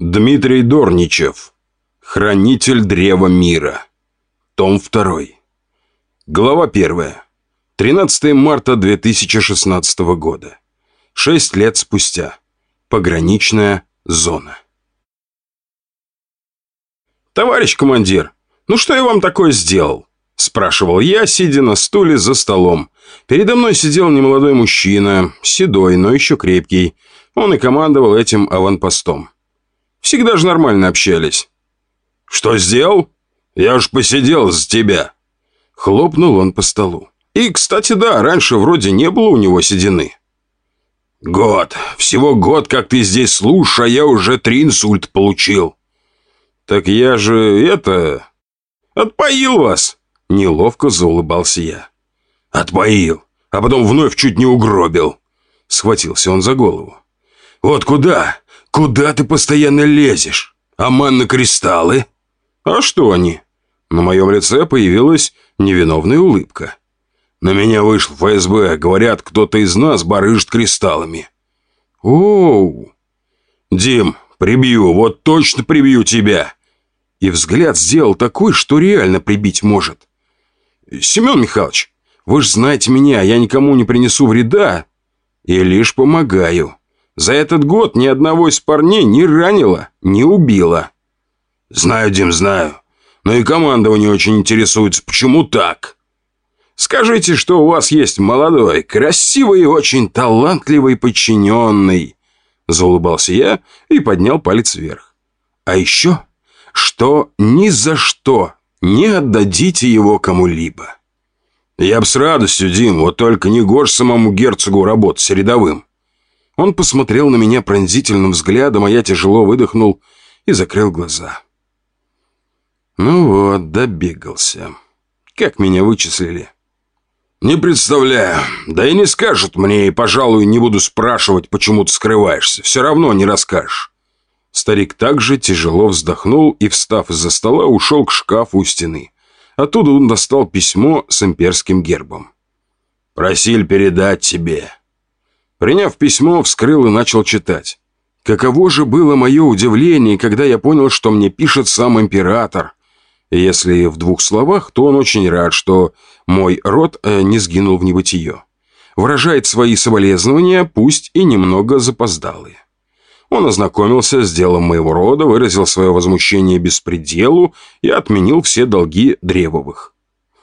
Дмитрий Дорничев. Хранитель Древа Мира. Том 2. Глава 1. 13 марта 2016 года. Шесть лет спустя. Пограничная зона. «Товарищ командир, ну что я вам такое сделал?» Спрашивал я, сидя на стуле за столом. Передо мной сидел немолодой мужчина, седой, но еще крепкий. Он и командовал этим аванпостом. Всегда же нормально общались. «Что сделал? Я уж посидел за тебя!» Хлопнул он по столу. И, кстати, да, раньше вроде не было у него седины. «Год. Всего год, как ты здесь слушаешь, а я уже три инсульт получил». «Так я же это... отпоил вас!» Неловко заулыбался я. «Отпоил, а потом вновь чуть не угробил». Схватился он за голову. «Вот куда? Куда ты постоянно лезешь? А манны-кристаллы?» «А что они?» На моем лице появилась невиновная улыбка. «На меня вышел ФСБ. Говорят, кто-то из нас барыжит кристаллами». «Оу!» «Дим, прибью, вот точно прибью тебя!» И взгляд сделал такой, что реально прибить может. «Семен Михайлович, вы же знаете меня, я никому не принесу вреда и лишь помогаю. За этот год ни одного из парней не ранило, не убило». «Знаю, Дим, знаю. Но и командование очень интересуется, почему так?» «Скажите, что у вас есть молодой, красивый и очень талантливый подчиненный», заулыбался я и поднял палец вверх. «А еще, что ни за что не отдадите его кому-либо». «Я б с радостью, Дим, вот только не гож самому герцогу работать рядовым». Он посмотрел на меня пронзительным взглядом, а я тяжело выдохнул и закрыл глаза. Ну вот, добегался. Как меня вычислили? Не представляю. Да и не скажут мне, и, пожалуй, не буду спрашивать, почему ты скрываешься. Все равно не расскажешь. Старик также тяжело вздохнул и, встав из-за стола, ушел к шкафу у стены. Оттуда он достал письмо с имперским гербом. «Просил передать тебе». Приняв письмо, вскрыл и начал читать. Каково же было мое удивление, когда я понял, что мне пишет сам император. Если в двух словах, то он очень рад, что мой род э, не сгинул в небытие. Выражает свои соболезнования, пусть и немного запоздалые. Он ознакомился с делом моего рода, выразил свое возмущение беспределу и отменил все долги Древовых.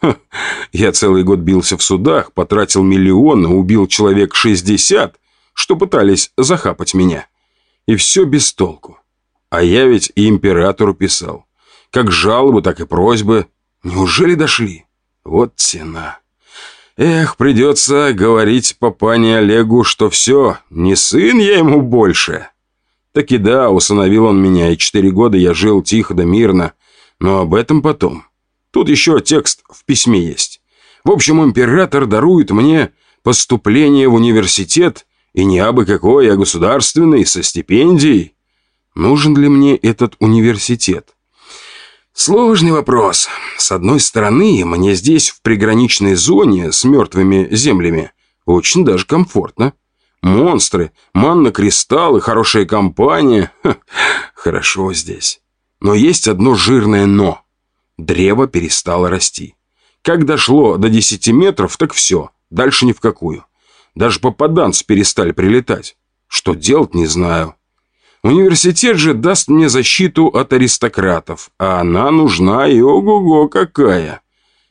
Ха, я целый год бился в судах, потратил миллионы, убил человек 60, что пытались захапать меня. И все без толку. А я ведь и императору писал. Как жалобы, так и просьбы. Неужели дошли? Вот цена. Эх, придется говорить папане Олегу, что все, не сын я ему больше. Так и да, усыновил он меня, и четыре года я жил тихо да мирно. Но об этом потом. Тут еще текст в письме есть. В общем, император дарует мне поступление в университет, и не абы какой, а государственный, со стипендией. Нужен ли мне этот университет? Сложный вопрос. С одной стороны, мне здесь, в приграничной зоне с мертвыми землями, очень даже комфортно. Монстры, манна-кристаллы, хорошая компания. Ха, хорошо здесь. Но есть одно жирное «но». Древо перестало расти. Как дошло до 10 метров, так все. Дальше ни в какую. Даже попаданцы перестали прилетать. Что делать, не знаю. Университет же даст мне защиту от аристократов, а она нужна и ого-го какая.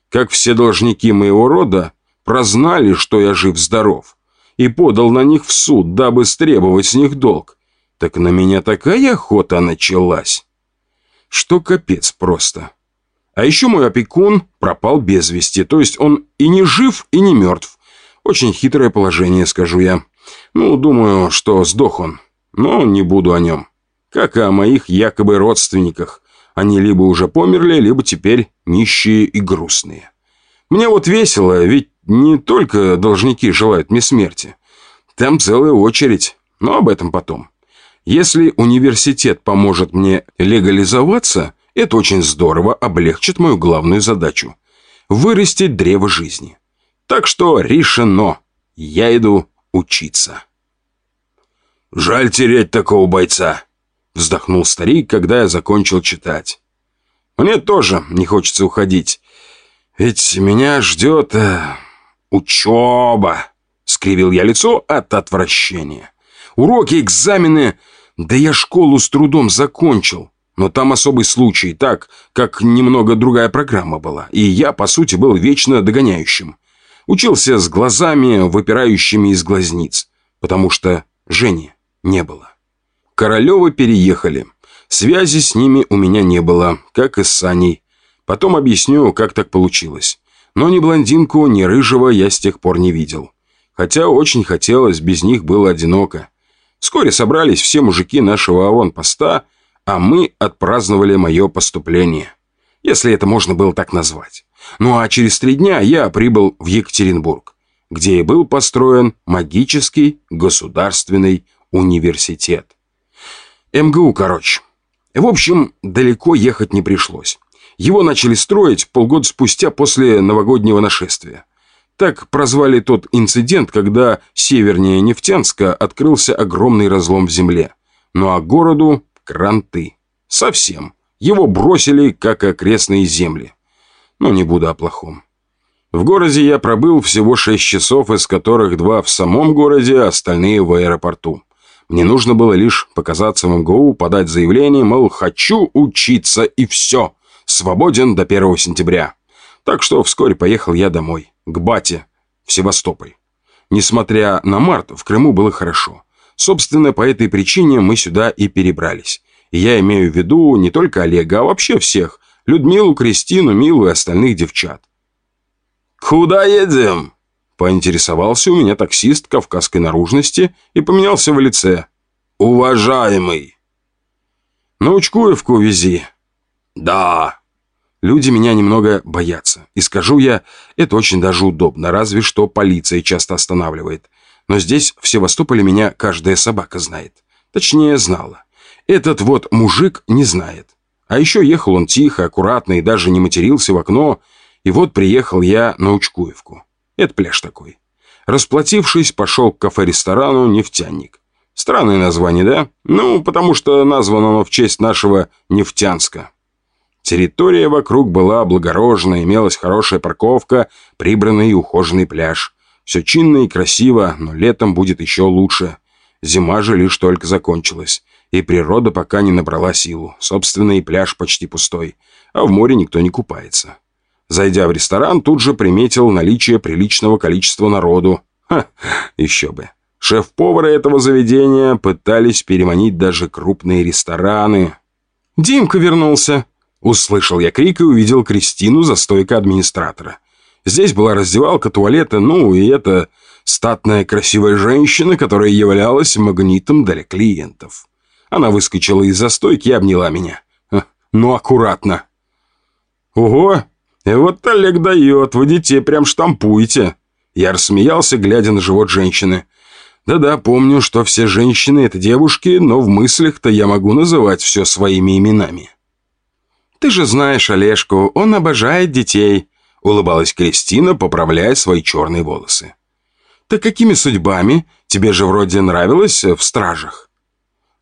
Как все должники моего рода прознали, что я жив-здоров, и подал на них в суд, дабы стребовать с них долг. Так на меня такая охота началась, что капец просто. А еще мой опекун пропал без вести, то есть он и не жив, и не мертв. Очень хитрое положение, скажу я. Ну, думаю, что сдох он, но не буду о нем. Как и о моих якобы родственниках. Они либо уже померли, либо теперь нищие и грустные. Мне вот весело, ведь не только должники желают мне смерти. Там целая очередь, но об этом потом. Если университет поможет мне легализоваться, это очень здорово облегчит мою главную задачу – вырастить древо жизни. Так что решено. Я иду учиться. «Жаль терять такого бойца», Вздохнул старик, когда я закончил читать. Мне тоже не хочется уходить. Ведь меня ждет э, учеба. Скривил я лицо от отвращения. Уроки, экзамены... Да я школу с трудом закончил. Но там особый случай, так, как немного другая программа была. И я, по сути, был вечно догоняющим. Учился с глазами, выпирающими из глазниц. Потому что Жени не было. Королевы переехали. Связи с ними у меня не было, как и с Саней. Потом объясню, как так получилось. Но ни блондинку, ни рыжего я с тех пор не видел. Хотя очень хотелось, без них было одиноко. Вскоре собрались все мужики нашего аванпоста, а мы отпраздновали мое поступление. Если это можно было так назвать. Ну а через три дня я прибыл в Екатеринбург, где и был построен магический государственный университет. МГУ, короче. В общем, далеко ехать не пришлось. Его начали строить полгода спустя после новогоднего нашествия. Так прозвали тот инцидент, когда севернее Нефтянска открылся огромный разлом в земле. Ну а городу – кранты. Совсем. Его бросили, как окрестные земли. Но не буду о плохом. В городе я пробыл всего 6 часов, из которых два в самом городе, а остальные в аэропорту. Мне нужно было лишь показаться в МГУ, подать заявление, мол, хочу учиться и все. Свободен до 1 сентября. Так что вскоре поехал я домой, к бате, в Севастополь. Несмотря на март, в Крыму было хорошо. Собственно, по этой причине мы сюда и перебрались. Я имею в виду не только Олега, а вообще всех. Людмилу, Кристину, Милу и остальных девчат. «Куда едем?» Поинтересовался у меня таксист кавказской наружности и поменялся в лице. «Уважаемый!» «На Учкуевку вези». «Да». Люди меня немного боятся. И скажу я, это очень даже удобно, разве что полиция часто останавливает. Но здесь, в Севастополе, меня каждая собака знает. Точнее, знала. Этот вот мужик не знает. А еще ехал он тихо, аккуратно и даже не матерился в окно. И вот приехал я на Учкуевку. Это пляж такой. Расплатившись, пошел к кафе-ресторану «Нефтяник». Странное название, да? Ну, потому что названо оно в честь нашего Нефтянска. Территория вокруг была облагорожена, имелась хорошая парковка, прибранный и ухоженный пляж. Все чинно и красиво, но летом будет еще лучше. Зима же лишь только закончилась, и природа пока не набрала силу. Собственно, и пляж почти пустой, а в море никто не купается. Зайдя в ресторан, тут же приметил наличие приличного количества народу. Ха, еще бы. Шеф-повара этого заведения пытались переманить даже крупные рестораны. «Димка вернулся!» Услышал я крик и увидел Кристину за стойкой администратора. Здесь была раздевалка, туалета, ну и эта статная красивая женщина, которая являлась магнитом для клиентов. Она выскочила из-за стойки и обняла меня. Ну, аккуратно. «Ого, и вот Олег дает, вы детей прям штампуете». Я рассмеялся, глядя на живот женщины. Да-да, помню, что все женщины — это девушки, но в мыслях-то я могу называть все своими именами. «Ты же знаешь Олежку, он обожает детей», — улыбалась Кристина, поправляя свои черные волосы. «Так какими судьбами? Тебе же вроде нравилось в стражах?»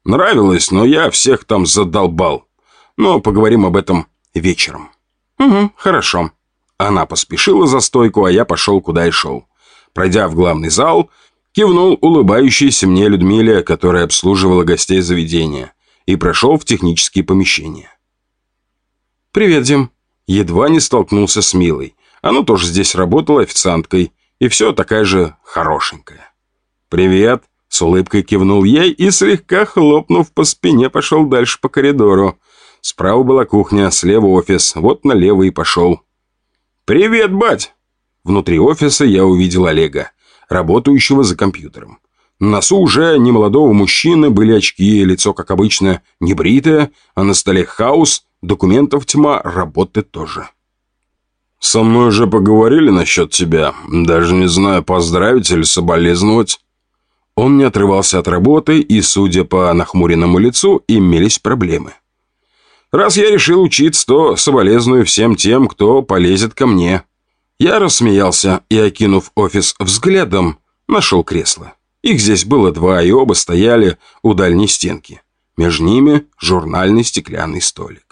«Нравилось, но я всех там задолбал. Но поговорим об этом вечером». «Угу, хорошо». Она поспешила за стойку, а я пошел куда и шел. Пройдя в главный зал, кивнул улыбающейся мне Людмиле, которая обслуживала гостей заведения, и прошел в технические помещения. «Привет, Дим». Едва не столкнулся с Милой. Она тоже здесь работала официанткой. И все такая же хорошенькая. «Привет», — с улыбкой кивнул ей и, слегка хлопнув по спине, пошел дальше по коридору. Справа была кухня, слева офис, вот налево и пошел. «Привет, бать!» Внутри офиса я увидел Олега, работающего за компьютером. На носу уже немолодого мужчины были очки, лицо, как обычно, небритое, а на столе хаос, документов тьма, работы тоже. «Со мной уже поговорили насчет тебя. Даже не знаю, поздравить или соболезновать». Он не отрывался от работы, и, судя по нахмуренному лицу, имелись проблемы. «Раз я решил учиться, то соболезную всем тем, кто полезет ко мне». Я рассмеялся и, окинув офис взглядом, нашел кресло. Их здесь было два, и оба стояли у дальней стенки. Между ними журнальный стеклянный столик.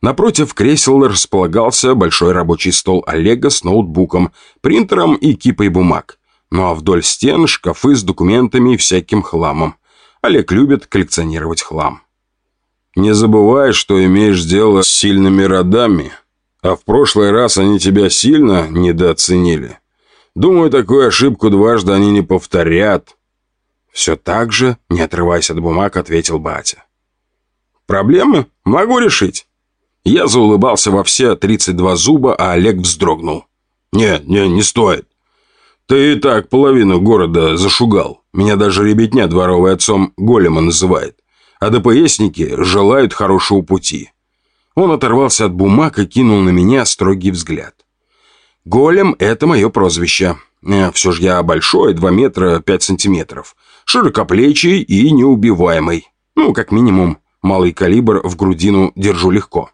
Напротив кресел располагался большой рабочий стол Олега с ноутбуком, принтером и кипой бумаг. Ну а вдоль стен шкафы с документами и всяким хламом. Олег любит коллекционировать хлам. «Не забывай, что имеешь дело с сильными родами, а в прошлый раз они тебя сильно недооценили. Думаю, такую ошибку дважды они не повторят». Все так же, не отрываясь от бумаг, ответил батя. «Проблемы? Могу решить». Я заулыбался во все 32 зуба, а Олег вздрогнул. «Не, не, не стоит. Ты и так половину города зашугал. Меня даже ребятня дворовый отцом Голема называет. А ДПСники желают хорошего пути». Он оторвался от бумаг и кинул на меня строгий взгляд. «Голем — это мое прозвище. Э, Все же я большой, 2 метра 5 сантиметров. Широкоплечий и неубиваемый. Ну, как минимум, малый калибр в грудину держу легко.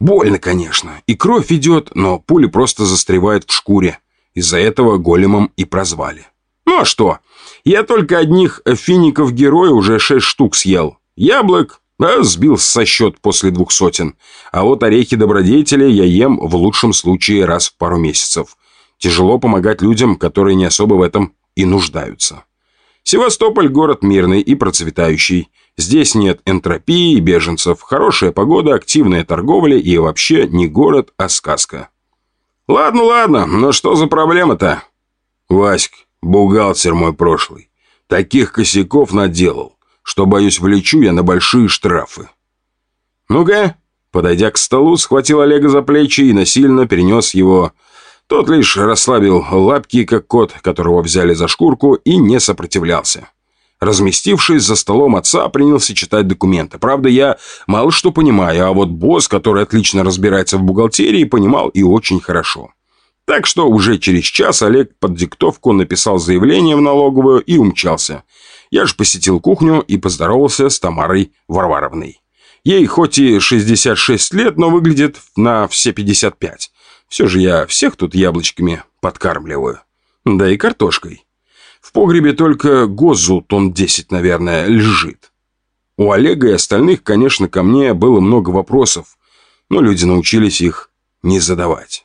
Больно, конечно, и кровь идет, но пули просто застревают в шкуре. Из-за этого големом и прозвали. Ну а что? Я только одних фиников героя уже шесть штук съел. Яблок, да, сбил со счет после двух сотен. А вот орехи добродетели я ем в лучшем случае раз в пару месяцев. Тяжело помогать людям, которые не особо в этом и нуждаются. Севастополь – город мирный и процветающий. Здесь нет энтропии и беженцев, хорошая погода, активная торговля и вообще не город, а сказка. Ладно, ладно, но что за проблема-то? Васьк, бухгалтер мой прошлый. Таких косяков наделал, что, боюсь, влечу я на большие штрафы. Ну-ка, подойдя к столу, схватил Олега за плечи и насильно перенес его тот лишь расслабил лапки, как кот, которого взяли за шкурку, и не сопротивлялся. Разместившись за столом отца, принялся читать документы. Правда, я мало что понимаю, а вот босс, который отлично разбирается в бухгалтерии, понимал и очень хорошо. Так что уже через час Олег под диктовку написал заявление в налоговую и умчался. Я же посетил кухню и поздоровался с Тамарой Варваровной. Ей хоть и 66 лет, но выглядит на все 55. Все же я всех тут яблочками подкармливаю. Да и картошкой. В погребе только гозу тон 10, наверное, лежит. У Олега и остальных, конечно, ко мне было много вопросов, но люди научились их не задавать.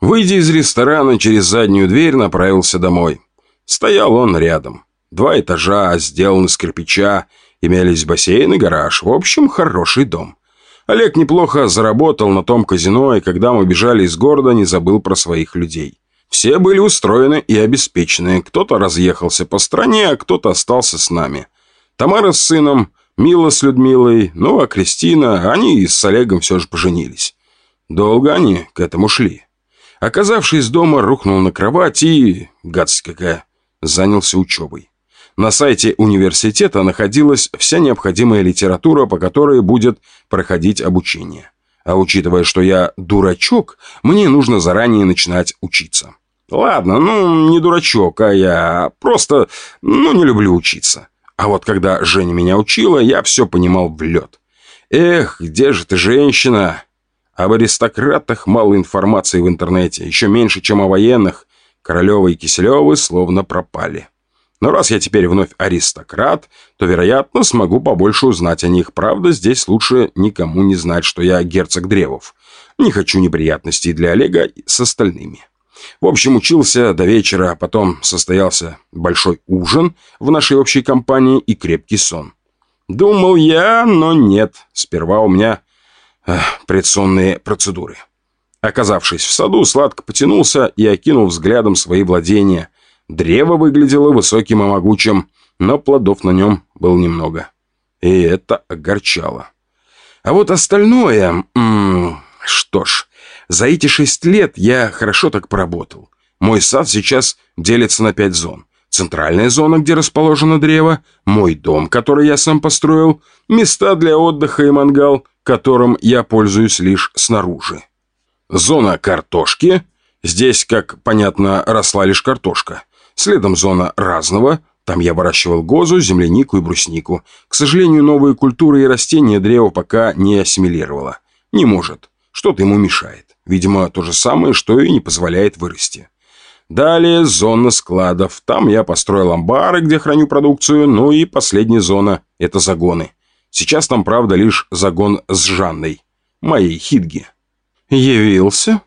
Выйдя из ресторана, через заднюю дверь направился домой. Стоял он рядом. Два этажа, сделан из кирпича, имелись бассейн и гараж. В общем, хороший дом. Олег неплохо заработал на том казино, и когда мы бежали из города, не забыл про своих людей. Все были устроены и обеспечены. Кто-то разъехался по стране, а кто-то остался с нами. Тамара с сыном, Мила с Людмилой, ну а Кристина, они с Олегом все же поженились. Долго они к этому шли. Оказавшись дома, рухнул на кровать и, гадость какая, занялся учебой. На сайте университета находилась вся необходимая литература, по которой будет проходить обучение. А учитывая, что я дурачок, мне нужно заранее начинать учиться. Ладно, ну, не дурачок, а я просто, ну, не люблю учиться. А вот когда Женя меня учила, я все понимал в лед. Эх, где же ты, женщина? Об аристократах мало информации в интернете, еще меньше, чем о военных. Королева и Киселевы словно пропали. Но раз я теперь вновь аристократ, то, вероятно, смогу побольше узнать о них. Правда, здесь лучше никому не знать, что я герцог Древов. Не хочу неприятностей для Олега с остальными. В общем, учился до вечера, а потом состоялся большой ужин в нашей общей компании и крепкий сон. Думал я, но нет. Сперва у меня э, предсонные процедуры. Оказавшись в саду, сладко потянулся и окинул взглядом свои владения. Древо выглядело высоким и могучим, но плодов на нем было немного. И это огорчало. А вот остальное... М -м, что ж, за эти шесть лет я хорошо так поработал. Мой сад сейчас делится на пять зон. Центральная зона, где расположено древо, мой дом, который я сам построил, места для отдыха и мангал, которым я пользуюсь лишь снаружи. Зона картошки. Здесь, как понятно, росла лишь картошка. Следом зона разного. Там я выращивал гозу, землянику и бруснику. К сожалению, новые культуры и растения древо пока не ассимилировало. Не может. Что-то ему мешает. Видимо, то же самое, что и не позволяет вырасти. Далее зона складов. Там я построил амбары, где храню продукцию. Ну и последняя зона – это загоны. Сейчас там, правда, лишь загон с Жанной, моей Хидги. «Явился?»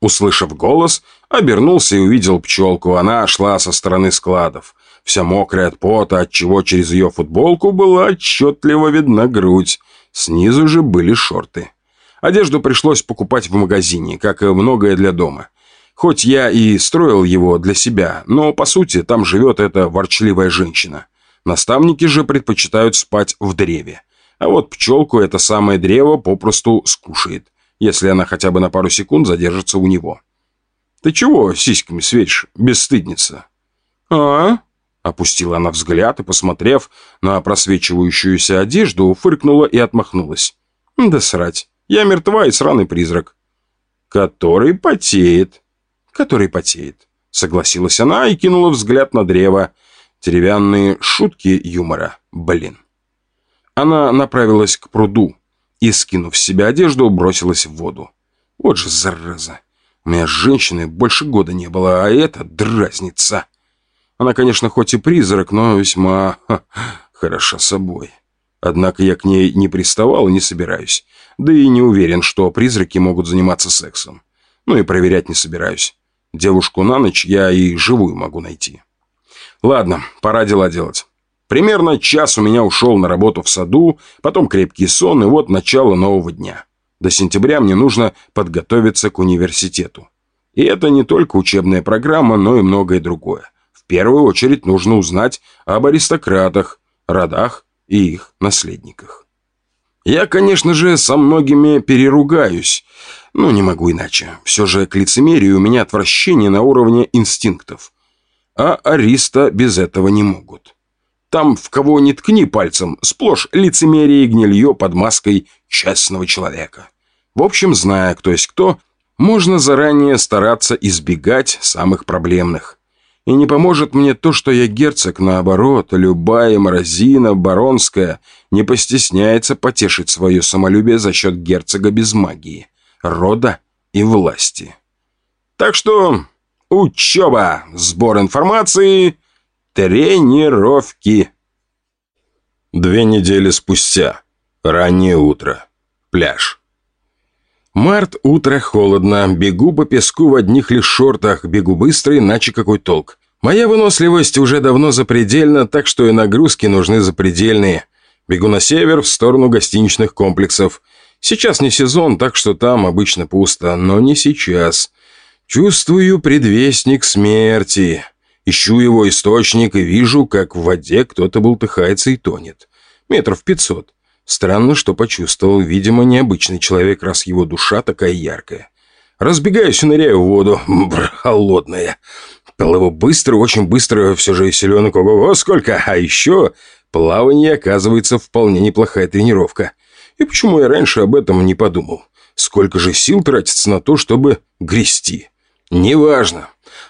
Услышав голос, обернулся и увидел пчелку. Она шла со стороны складов. Вся мокрая от пота, отчего через ее футболку была отчетливо видна грудь. Снизу же были шорты. Одежду пришлось покупать в магазине, как и многое для дома. Хоть я и строил его для себя, но, по сути, там живет эта ворчливая женщина. Наставники же предпочитают спать в древе. А вот пчелку это самое древо попросту скушает, если она хотя бы на пару секунд задержится у него. «Ты чего сиськами светишь, бесстыдница?» «А?» Опустила она взгляд и, посмотрев на просвечивающуюся одежду, фыркнула и отмахнулась. «Да срать. Я мертва и сраный призрак. Который потеет. Который потеет. Согласилась она и кинула взгляд на древо. Деревянные шутки юмора. Блин. Она направилась к пруду и, скинув с себя одежду, бросилась в воду. Вот же зараза. У меня женщины больше года не было, а это дразнится. Она, конечно, хоть и призрак, но весьма ха, хороша собой. Однако я к ней не приставал и не собираюсь. Да и не уверен, что призраки могут заниматься сексом. Ну и проверять не собираюсь. Девушку на ночь я и живую могу найти. Ладно, пора дела делать. Примерно час у меня ушел на работу в саду, потом крепкий сон и вот начало нового дня. До сентября мне нужно подготовиться к университету. И это не только учебная программа, но и многое другое. В первую очередь нужно узнать об аристократах, родах и их наследниках. Я, конечно же, со многими переругаюсь, но не могу иначе. Все же к лицемерию у меня отвращение на уровне инстинктов. А ариста без этого не могут. Там, в кого ни ткни пальцем, сплошь лицемерие и гнилье под маской честного человека. В общем, зная, кто есть кто, можно заранее стараться избегать самых проблемных. И не поможет мне то, что я герцог, наоборот, любая морозина баронская не постесняется потешить свое самолюбие за счет герцога без магии, рода и власти. Так что учеба, сбор информации, тренировки. Две недели спустя. Раннее утро. Пляж. Март, утро, холодно. Бегу по песку в одних лишь шортах. Бегу быстро, иначе какой толк. Моя выносливость уже давно запредельна, так что и нагрузки нужны запредельные. Бегу на север, в сторону гостиничных комплексов. Сейчас не сезон, так что там обычно пусто, но не сейчас. Чувствую предвестник смерти. Ищу его источник и вижу, как в воде кто-то бултыхается и тонет. Метров пятьсот. Странно, что почувствовал. Видимо, необычный человек, раз его душа такая яркая. Разбегаюсь и ныряю в воду. Бр, холодная. Плыву быстро, очень быстро, все же селенок ого-го сколько. А еще плавание, оказывается, вполне неплохая тренировка. И почему я раньше об этом не подумал? Сколько же сил тратится на то, чтобы грести? Неважно.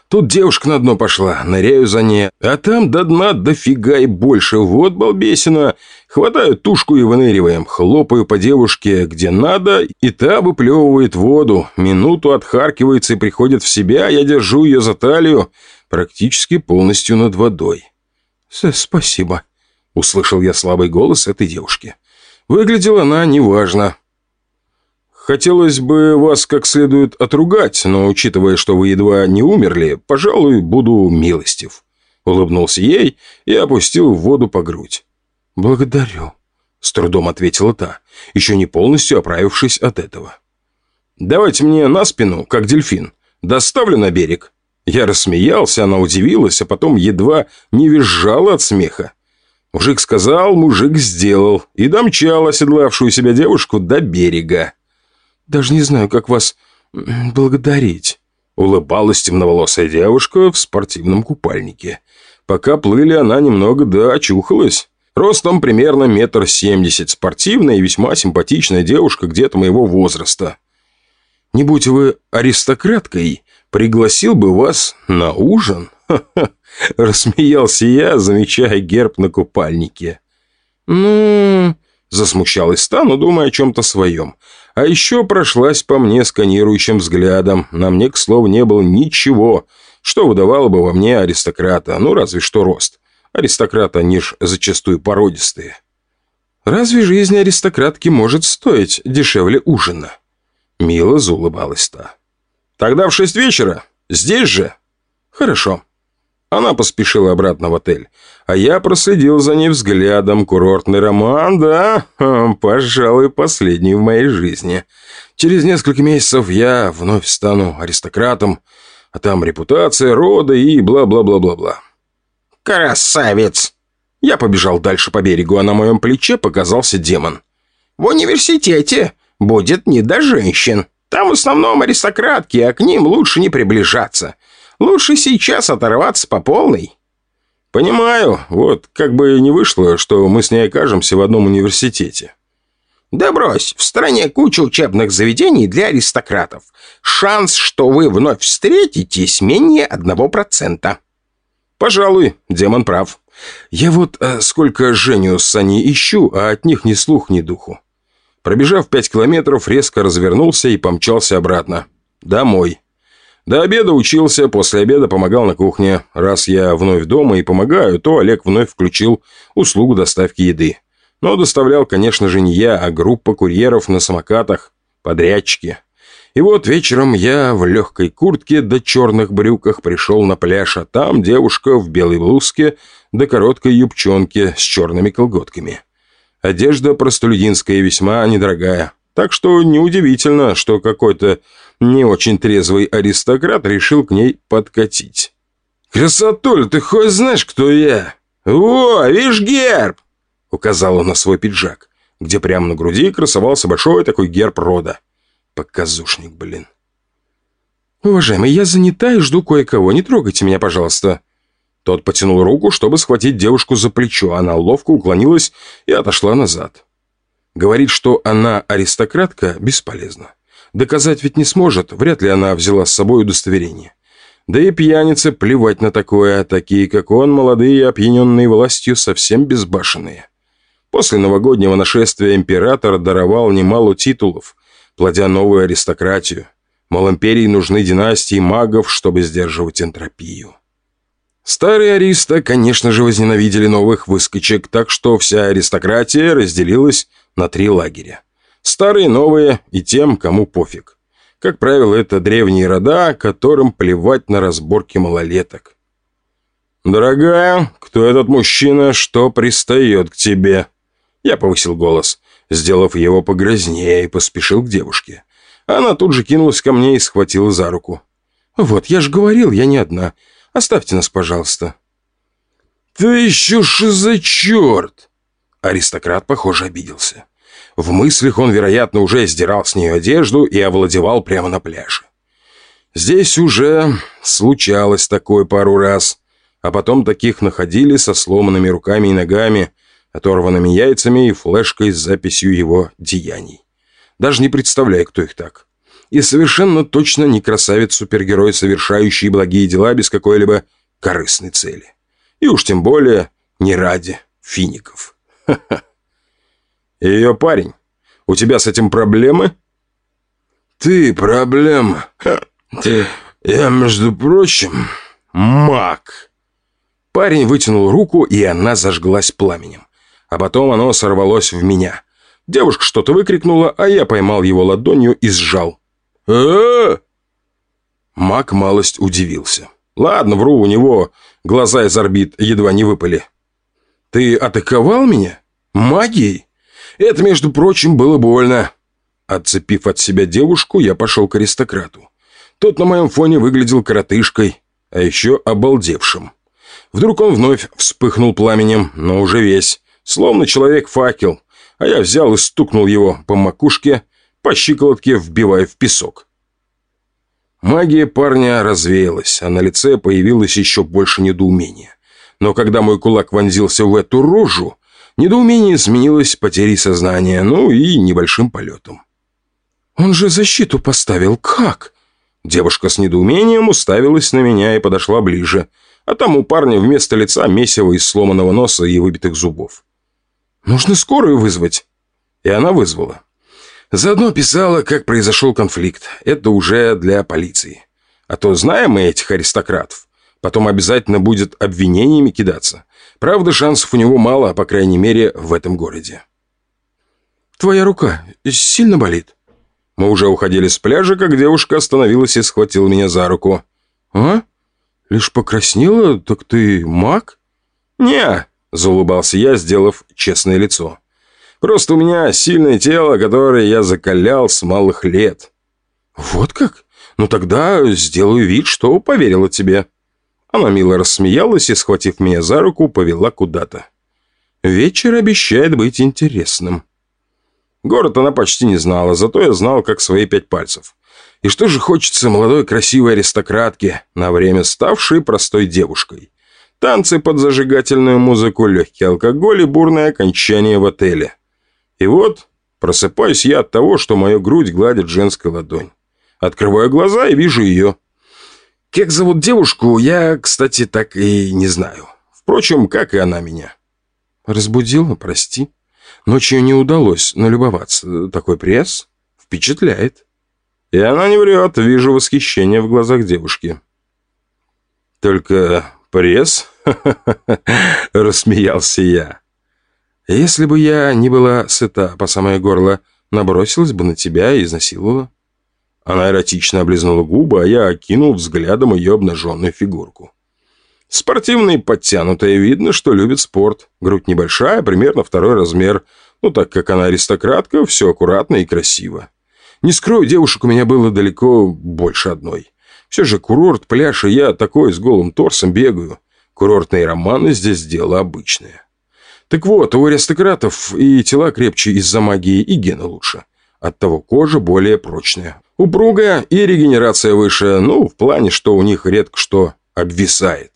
Тут девушка на дно пошла, ныряю за ней, а там до дна дофига и больше. Вот балбесина. Хватаю тушку и выныриваем. Хлопаю по девушке, где надо, и та выплевывает воду. Минуту отхаркивается и приходит в себя, я держу ее за талию, практически полностью над водой. «Спасибо», — услышал я слабый голос этой девушки. Выглядела она неважно. Хотелось бы вас как следует отругать, но, учитывая, что вы едва не умерли, пожалуй, буду милостив». Улыбнулся ей и опустил в воду по грудь. «Благодарю», — с трудом ответила та, еще не полностью оправившись от этого. «Давайте мне на спину, как дельфин. Доставлю на берег». Я рассмеялся, она удивилась, а потом едва не визжала от смеха. Мужик сказал, мужик сделал, и домчал оседлавшую себя девушку до берега. Даже не знаю, как вас благодарить», — улыбалась темноволосая девушка в спортивном купальнике. Пока плыли, она немного да очухалась. Ростом примерно метр семьдесят, спортивная и весьма симпатичная девушка где-то моего возраста. «Не будь вы аристократкой, пригласил бы вас на ужин?» рассмеялся я, замечая герб на купальнике. «Ну...» – засмущалась та, но думая о чем-то своем. А еще прошлась по мне сканирующим взглядом. На мне, к слову, не было ничего, что выдавало бы во мне аристократа, ну разве что рост. Аристократы, они ж зачастую породистые. Разве жизнь аристократки может стоить дешевле ужина?» Мило заулыбалась та. «Тогда в шесть вечера? Здесь же?» «Хорошо». Она поспешила обратно в отель, а я проследил за ней взглядом. Курортный роман, да, пожалуй, последний в моей жизни. Через несколько месяцев я вновь стану аристократом, а там репутация, рода и бла-бла-бла-бла-бла. «Красавец!» Я побежал дальше по берегу, а на моем плече показался демон. «В университете будет не до женщин. Там в основном аристократки, а к ним лучше не приближаться. Лучше сейчас оторваться по полной». «Понимаю. Вот как бы не вышло, что мы с ней окажемся в одном университете». «Да брось, в стране куча учебных заведений для аристократов. Шанс, что вы вновь встретитесь, менее одного процента». «Пожалуй, демон прав. Я вот а, сколько Женю с Саней ищу, а от них ни слух, ни духу. Пробежав пять километров, резко развернулся и помчался обратно. Домой. До обеда учился, после обеда помогал на кухне. Раз я вновь дома и помогаю, то Олег вновь включил услугу доставки еды. Но доставлял, конечно же, не я, а группа курьеров на самокатах, подрядчики. И вот вечером я в легкой куртке да черных брюках пришел на пляж, а там девушка в белой блузке да короткой юбчонке с черными колготками. Одежда простолюдинская весьма недорогая, так что неудивительно, что какой-то не очень трезвый аристократ решил к ней подкатить. «Красотуль, ты хоть знаешь, кто я?» «О, видишь герб!» Указал он на свой пиджак, где прямо на груди красовался большой такой герб рода. Показушник, блин. «Уважаемый, я занята и жду кое-кого. Не трогайте меня, пожалуйста». Тот потянул руку, чтобы схватить девушку за плечо. Она ловко уклонилась и отошла назад. Говорит, что она аристократка, бесполезно. Доказать ведь не сможет, вряд ли она взяла с собой удостоверение. Да и пьянице плевать на такое, такие, как он, молодые опьяненные властью, совсем безбашенные. После новогоднего нашествия император даровал немало титулов, плодя новую аристократию. Мол, империи нужны династии магов, чтобы сдерживать энтропию. Старые ариста, конечно же, возненавидели новых выскочек, так что вся аристократия разделилась на три лагеря. Старые, новые и тем, кому пофиг. Как правило, это древние рода, которым плевать на разборки малолеток. «Дорогая, кто этот мужчина, что пристает к тебе?» Я повысил голос, сделав его погрознее, и поспешил к девушке. Она тут же кинулась ко мне и схватила за руку. «Вот, я же говорил, я не одна. Оставьте нас, пожалуйста». «Ты еще что за черт?» Аристократ, похоже, обиделся. В мыслях он, вероятно, уже сдирал с нее одежду и овладевал прямо на пляже. Здесь уже случалось такое пару раз, а потом таких находили со сломанными руками и ногами, оторванными яйцами и флешкой с записью его деяний. Даже не представляю, кто их так. И совершенно точно не красавец-супергерой, совершающий благие дела без какой-либо корыстной цели. И уж тем более не ради фиников. Ха-ха. Ее парень. У тебя с этим проблемы? Ты проблема. Ты... Я, между прочим, маг. Парень вытянул руку, и она зажглась пламенем. А потом оно сорвалось в меня. Девушка что-то выкрикнула, а я поймал его ладонью и сжал. э Маг малость удивился. Ладно, вру, у него глаза из орбит едва не выпали. «Ты атаковал меня? Магией?» Это, между прочим, было больно. Отцепив от себя девушку, я пошел к аристократу. Тот на моем фоне выглядел коротышкой, а еще обалдевшим. Вдруг он вновь вспыхнул пламенем, но уже весь, словно человек-факел, а я взял и стукнул его по макушке, по щиколотке вбивая в песок. Магия парня развеялась, а на лице появилось еще больше недоумения. Но когда мой кулак вонзился в эту рожу, Недоумение сменилось потерей сознания, ну и небольшим полетом. «Он же защиту поставил. Как?» Девушка с недоумением уставилась на меня и подошла ближе, а там у парня вместо лица месиво из сломанного носа и выбитых зубов. «Нужно скорую вызвать». И она вызвала. Заодно писала, как произошел конфликт. Это уже для полиции. А то знаем мы этих аристократов. Потом обязательно будет обвинениями кидаться. Правда, шансов у него мало, по крайней мере, в этом городе. твоя рука сильно болит?» Мы уже уходили с пляжа, как девушка остановилась и схватила меня за руку. «А? Лишь покраснела? Так ты маг?» «Не», — заулыбался я, сделав честное лицо. «Просто у меня сильное тело, которое я закалял с малых лет». «Вот как? Ну тогда сделаю вид, что поверила тебе». Она мило рассмеялась и, схватив меня за руку, повела куда-то. Вечер обещает быть интересным. Город она почти не знала, зато я знал, как свои пять пальцев. И что же хочется молодой красивой аристократке, на время ставшей простой девушкой? Танцы под зажигательную музыку, легкий алкоголь и бурное окончание в отеле. И вот просыпаюсь я от того, что мою грудь гладит женская ладонь. Открываю глаза и вижу ее. Как зовут девушку, я, кстати, так и не знаю. Впрочем, как и она меня. Разбудила, прости. Ночью не удалось налюбоваться. Такой пресс впечатляет. И она не врет, вижу восхищение в глазах девушки. Только пресс? Рассмеялся я. Если бы я не была сыта по самое горло, набросилась бы на тебя и изнасиловала. Она эротично облизнула губы, а я окинул взглядом ее обнаженную фигурку. Спортивный, подтянутая, видно, что любит спорт. Грудь небольшая, примерно второй размер. Ну, так как она аристократка, все аккуратно и красиво. Не скрою, девушек у меня было далеко больше одной. Все же курорт, пляж, и я такой с голым торсом бегаю. Курортные романы здесь дело обычное. Так вот, у аристократов и тела крепче из-за магии, и гена лучше. Оттого кожа более прочная. Упругая и регенерация выше, ну, в плане, что у них редко что обвисает.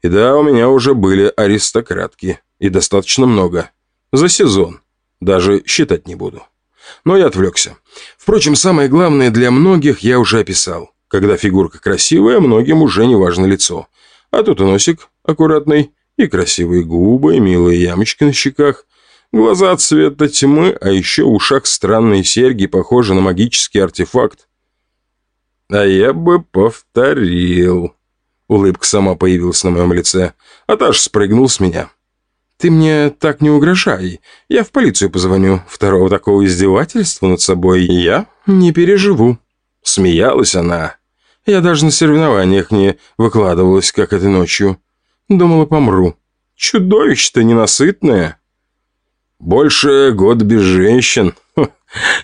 И да, у меня уже были аристократки. И достаточно много. За сезон. Даже считать не буду. Но я отвлекся. Впрочем, самое главное для многих я уже описал. Когда фигурка красивая, многим уже не важно лицо. А тут и носик аккуратный, и красивые губы, и милые ямочки на щеках, глаза цвета тьмы, а еще в ушах странные серьги, похожие на магический артефакт. А я бы повторил. Улыбка сама появилась на моем лице. Аташ спрыгнул с меня. «Ты мне так не угрожай. Я в полицию позвоню. Второго такого издевательства над собой я не переживу». Смеялась она. Я даже на соревнованиях не выкладывалась, как этой ночью. Думала, помру. Чудовище-то ненасытное. Больше год без женщин.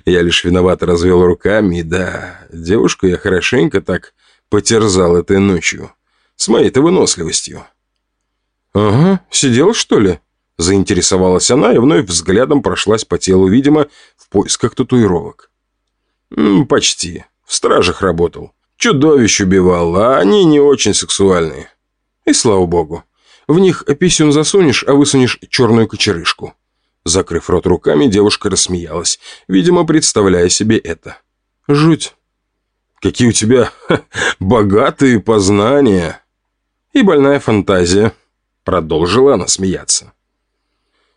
Я лишь виновато развел руками, да, девушку я хорошенько так потерзал этой ночью с моей-то выносливостью». «Ага, сидел, что ли?» Заинтересовалась она и вновь взглядом прошлась по телу, видимо, в поисках татуировок. М «Почти. В стражах работал. Чудовищ убивал, а они не очень сексуальные. И слава богу. В них писюн засунешь, а высунешь черную кочерышку». Закрыв рот руками, девушка рассмеялась, видимо, представляя себе это. «Жуть. Какие у тебя ха, богатые познания!» и больная фантазия», — продолжила она смеяться.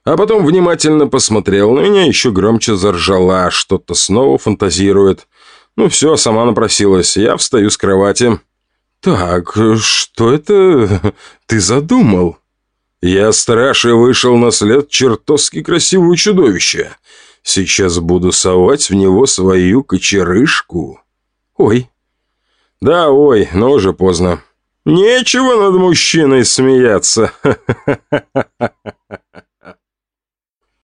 А потом внимательно посмотрел на меня, еще громче заржала, что-то снова фантазирует. Ну все, сама напросилась, я встаю с кровати. «Так, что это ты задумал?» «Я страж и вышел на след чертовски красивого чудовища. Сейчас буду совать в него свою кочерышку». «Ой». «Да, ой, но уже поздно. Нечего над мужчиной смеяться.